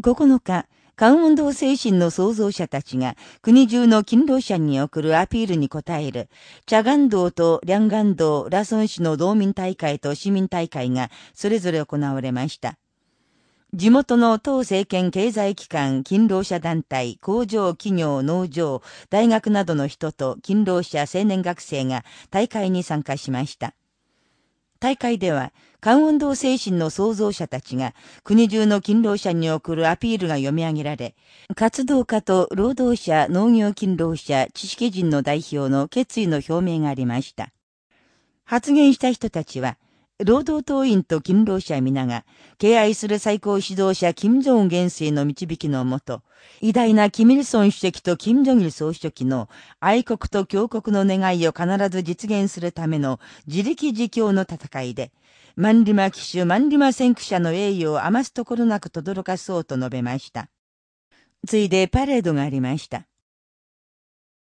9日、関運動精神の創造者たちが国中の勤労者に送るアピールに応える、チャガン道とリャンガン道、ラソン市の道民大会と市民大会がそれぞれ行われました。地元の党政権経済機関、勤労者団体、工場、企業、農場、大学などの人と勤労者、青年学生が大会に参加しました。大会では、関運動精神の創造者たちが国中の勤労者に送るアピールが読み上げられ、活動家と労働者、農業勤労者、知識人の代表の決意の表明がありました。発言した人たちは、労働党員と勤労者皆が、敬愛する最高指導者金正恩元帥の導きのもと、偉大なキミルソン主席と金正日総書記の愛国と強国の願いを必ず実現するための自力自強の戦いで、マンリマ騎手マンリマ先駆者の栄誉を余すところなく轟かそうと述べました。ついでパレードがありました。